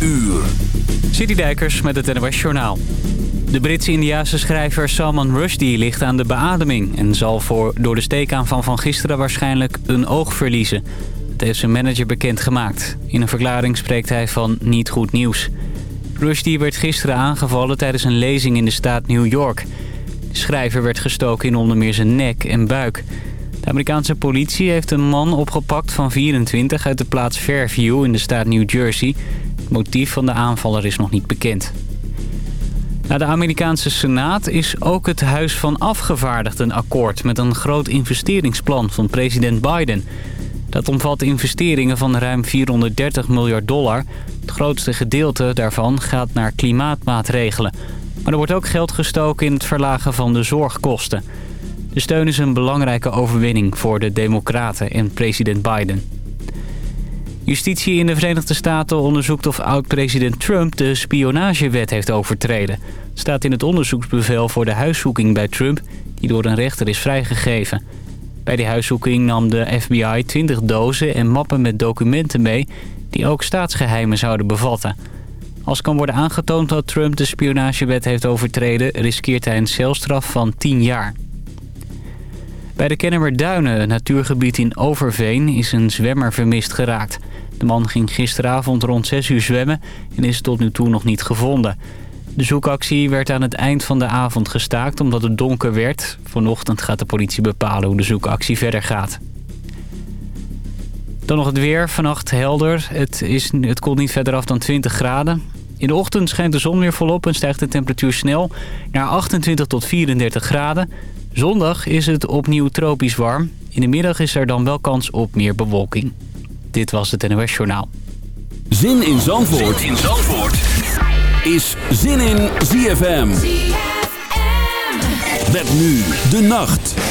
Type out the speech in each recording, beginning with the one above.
uur. Citydijkers met het NOS Journaal. De Britse-Indiaanse schrijver Salman Rushdie ligt aan de beademing... en zal voor, door de steekaanval van gisteren waarschijnlijk een oog verliezen. Dat heeft zijn manager bekendgemaakt. In een verklaring spreekt hij van niet goed nieuws. Rushdie werd gisteren aangevallen tijdens een lezing in de staat New York. De schrijver werd gestoken in onder meer zijn nek en buik. De Amerikaanse politie heeft een man opgepakt van 24 uit de plaats Fairview in de staat New Jersey. Motief van de aanvaller is nog niet bekend. Na de Amerikaanse Senaat is ook het Huis van Afgevaardigden akkoord... met een groot investeringsplan van president Biden. Dat omvat investeringen van ruim 430 miljard dollar. Het grootste gedeelte daarvan gaat naar klimaatmaatregelen. Maar er wordt ook geld gestoken in het verlagen van de zorgkosten. De steun is een belangrijke overwinning voor de Democraten en president Biden. Justitie in de Verenigde Staten onderzoekt of oud-president Trump de spionagewet heeft overtreden. Staat in het onderzoeksbevel voor de huiszoeking bij Trump, die door een rechter is vrijgegeven. Bij die huiszoeking nam de FBI 20 dozen en mappen met documenten mee die ook staatsgeheimen zouden bevatten. Als kan worden aangetoond dat Trump de spionagewet heeft overtreden, riskeert hij een celstraf van 10 jaar. Bij de Kennemerduinen, een natuurgebied in Overveen, is een zwemmer vermist geraakt. De man ging gisteravond rond 6 uur zwemmen en is tot nu toe nog niet gevonden. De zoekactie werd aan het eind van de avond gestaakt omdat het donker werd. Vanochtend gaat de politie bepalen hoe de zoekactie verder gaat. Dan nog het weer. Vannacht helder. Het, is, het koelt niet verder af dan 20 graden. In de ochtend schijnt de zon weer volop en stijgt de temperatuur snel naar 28 tot 34 graden. Zondag is het opnieuw tropisch warm. In de middag is er dan wel kans op meer bewolking. Dit was het NOS Journaal. Zin in Zandvoort, zin in Zandvoort. is Zin in ZFM. ZFM. Met nu de nacht.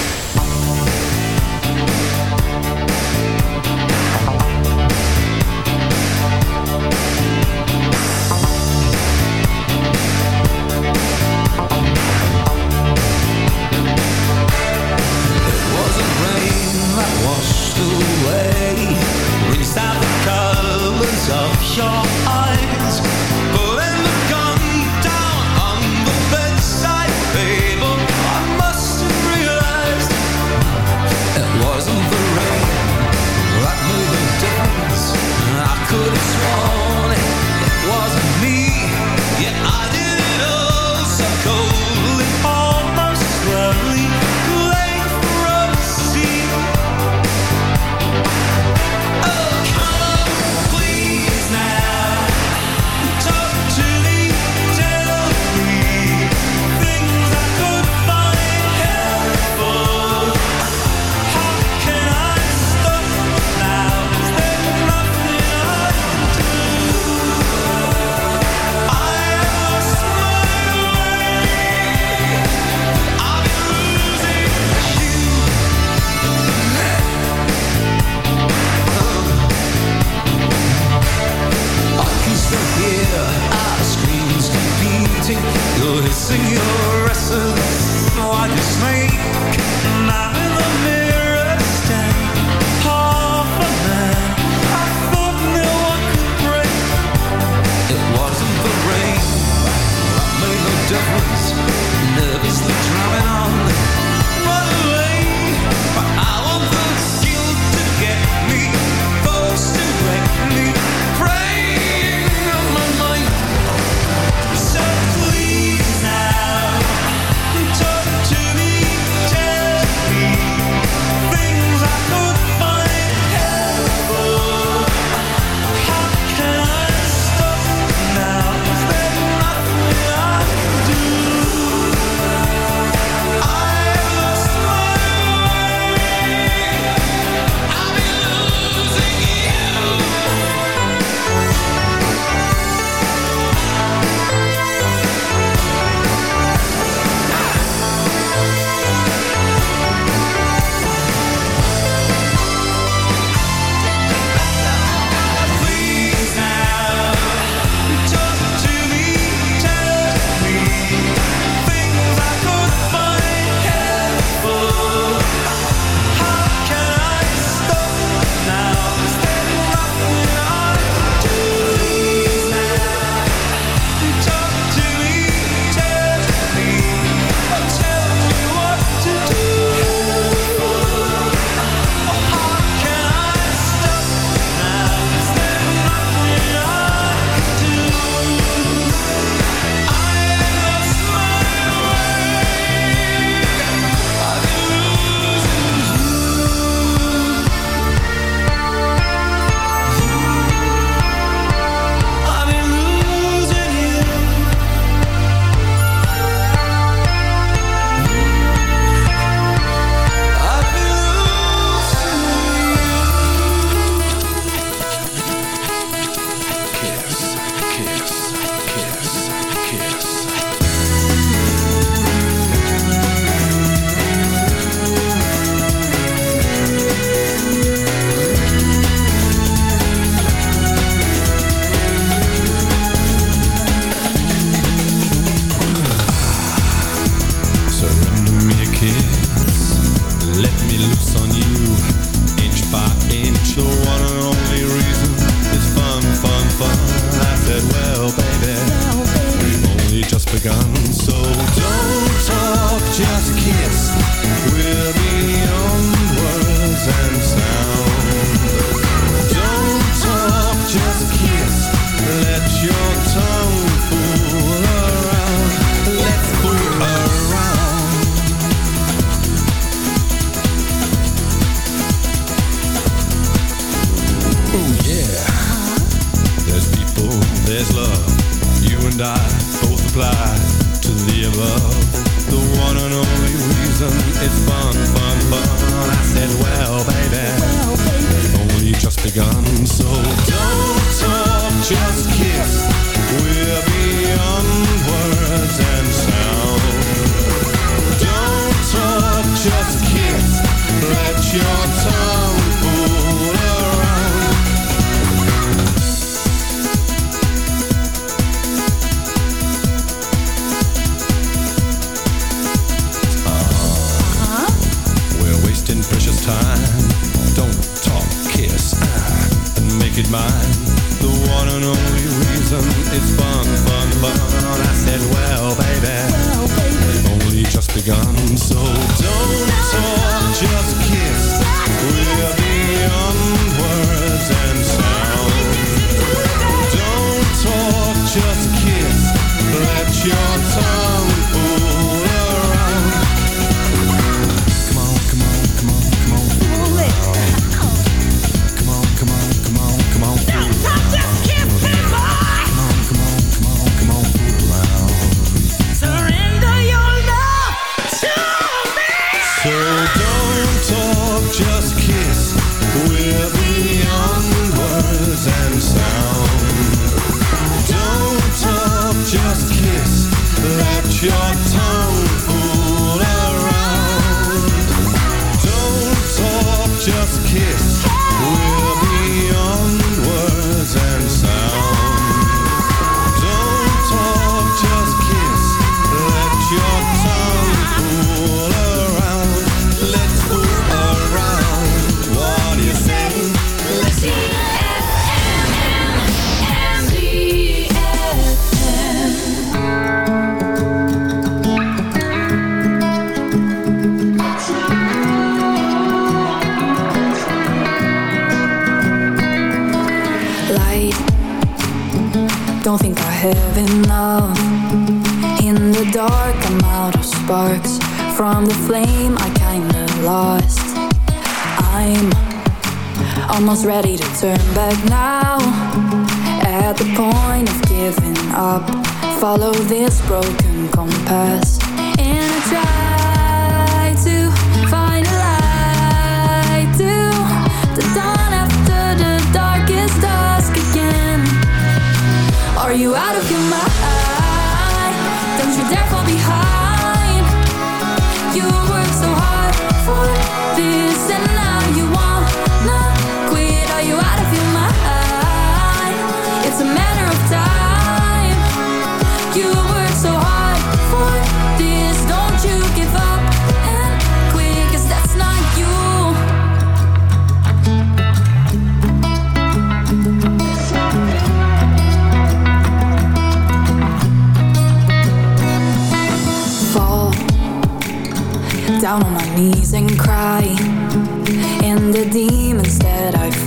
begun. So.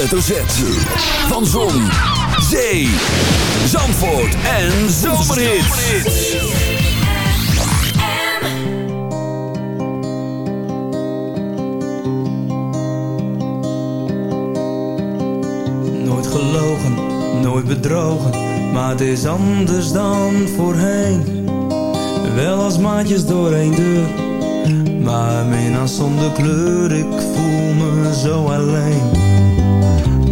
hoofdletter Z. Van Zon, Zee, Zandvoort en Zomerhits. Nooit gelogen, nooit bedrogen, maar het is anders dan voorheen. Wel als maatjes door één deur, maar mina zonder kleur, ik voel me zo alleen.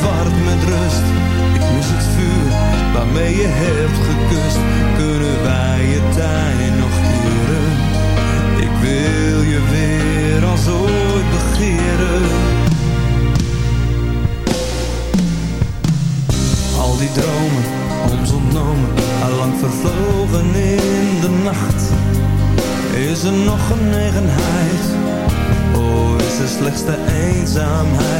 verward met rust. Ik mis het vuur waarmee je hebt gekust. Kunnen wij je tijd nog keren? Ik wil je weer als ooit begeren. Al die dromen, ons ontnomen, allang vervlogen in de nacht. Is er nog genegenheid? Oh, is er slechts de eenzaamheid?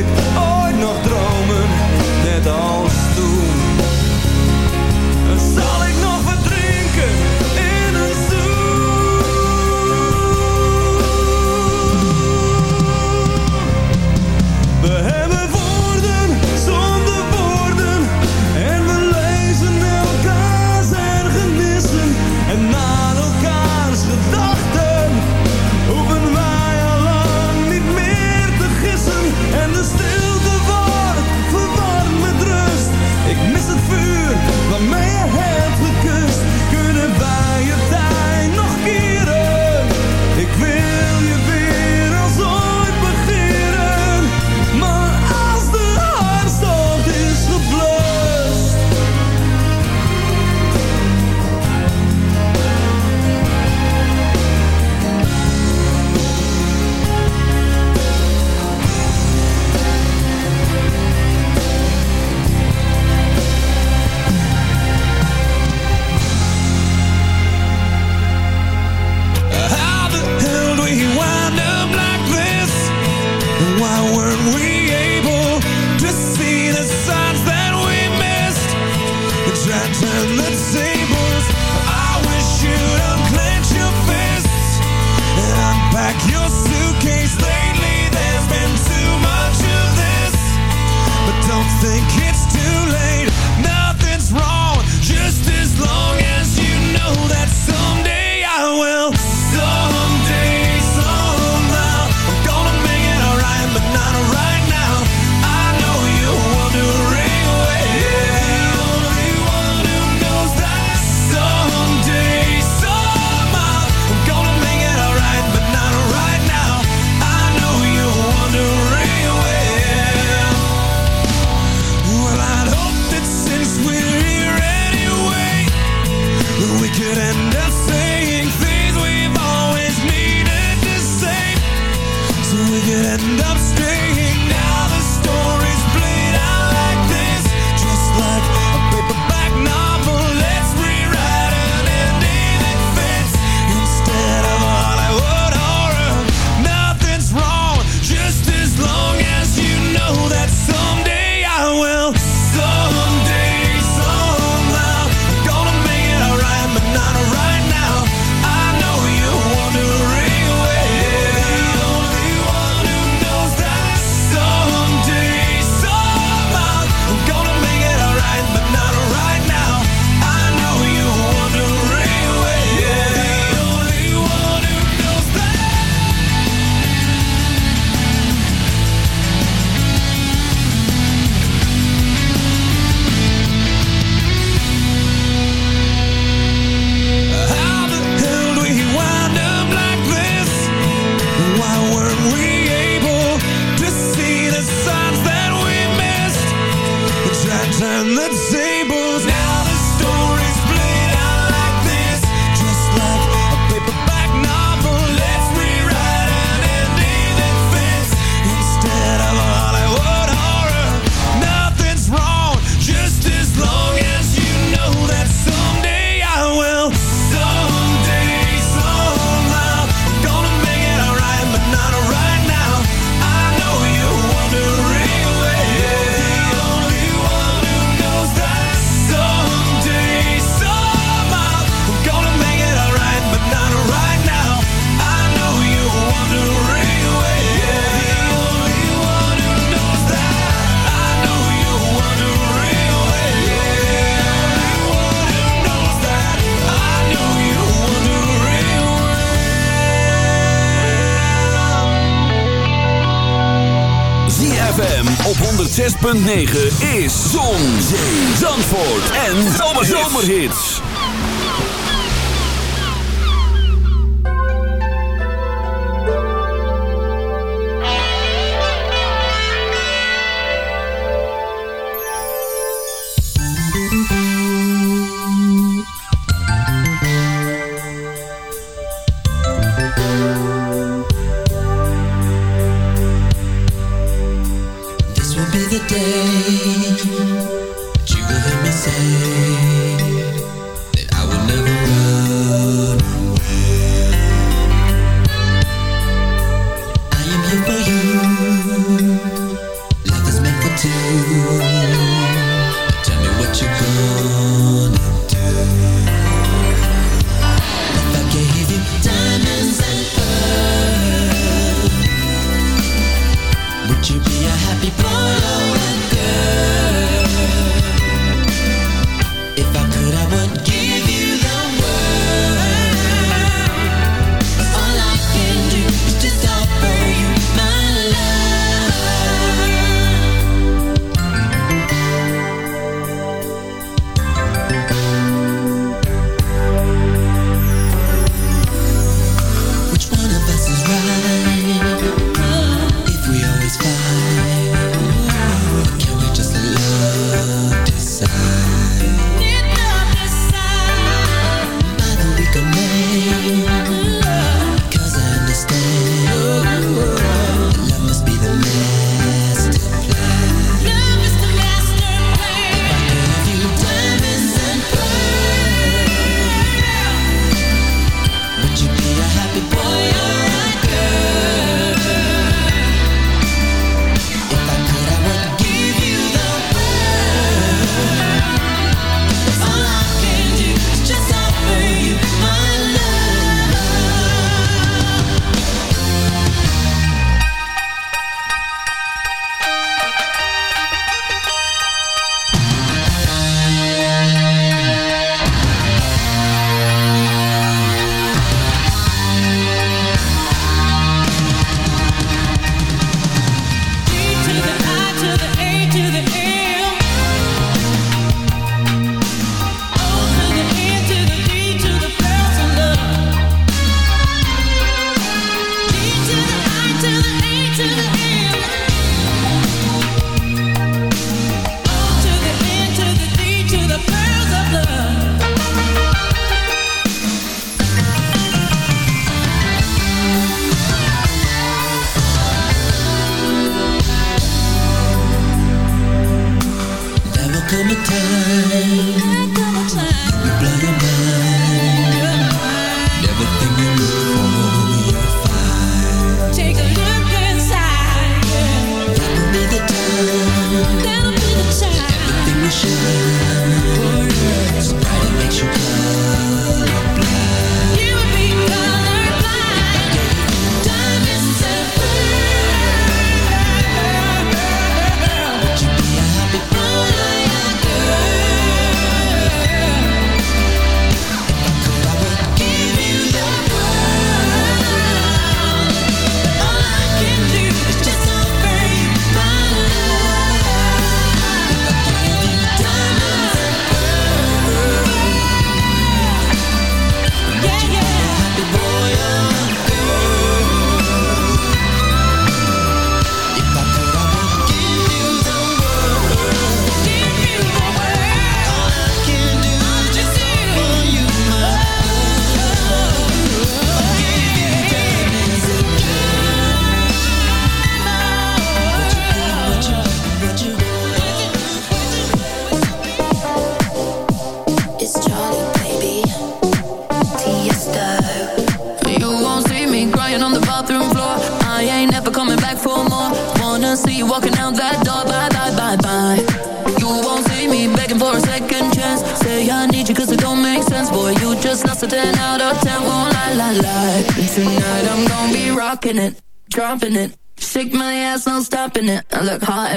106.9 is Zon, Zandvoort en Zomerhits. If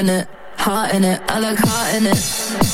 in it, heart in it. I like heart in it.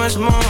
Much more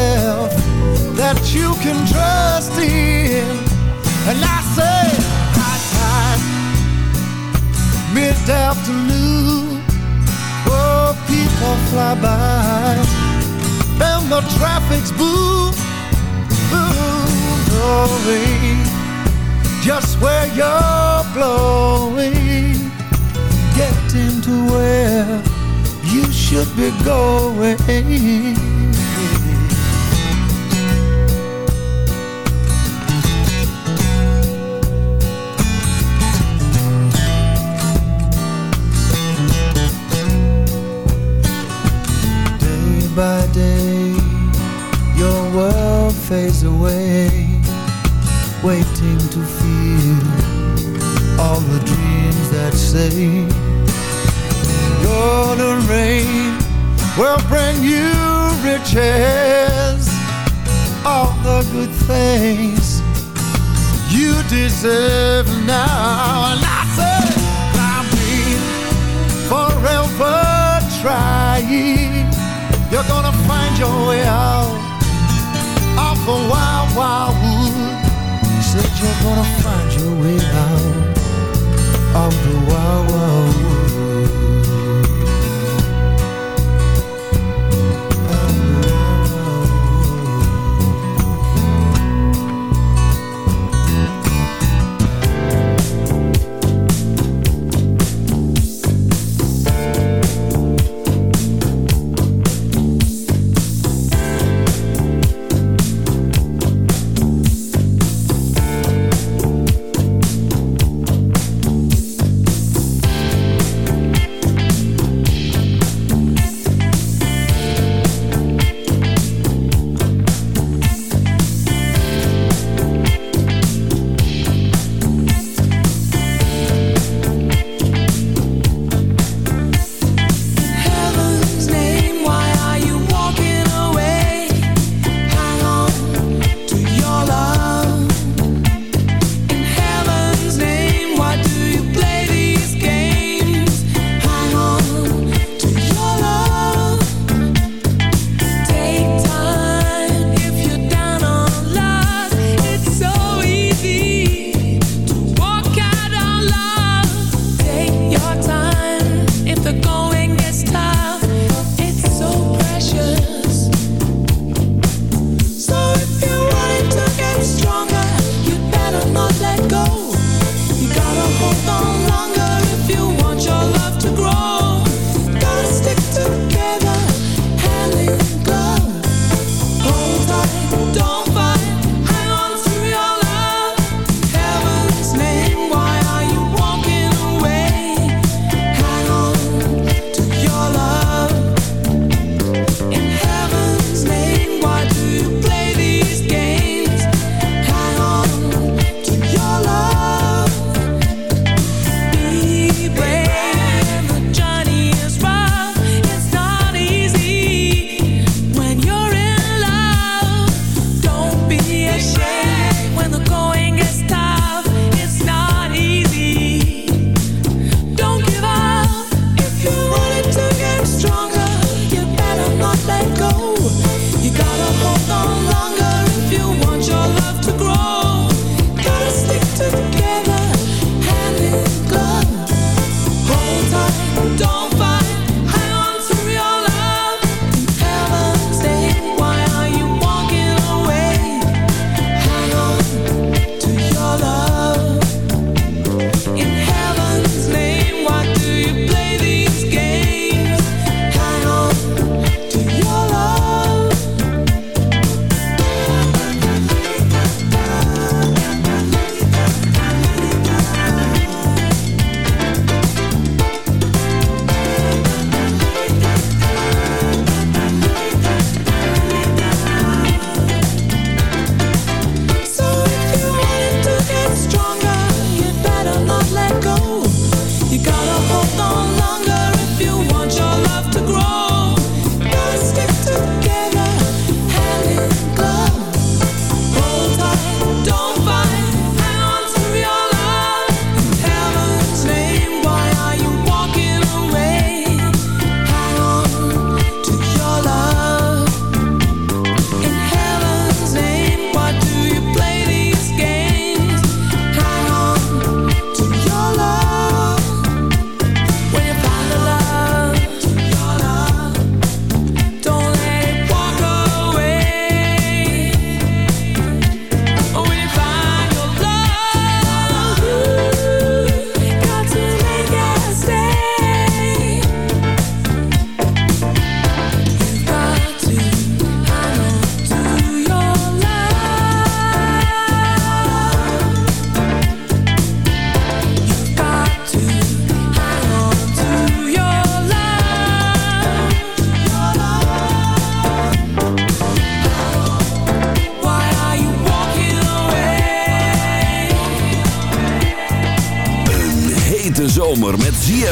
Yourself that you can trust in. And I say, high time, mid-afternoon. Oh, people fly by and the traffic's boom, boom, just where you're blowing. Getting to where you should be going. That say, Golden rain will bring you riches, all the good things you deserve now. And I say, I've been forever trying. You're gonna find your way out of the wild, wild wood. Said you're gonna find your way out of the wall.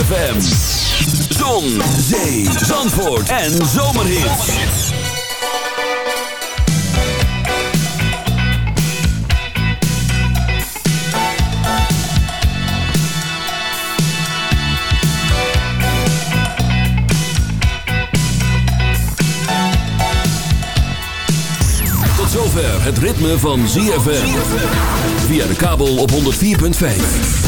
ZFM. Zon, zee, zandvoort en zomerhits. Tot zover het ritme van ZFM. Via de kabel op 104.5.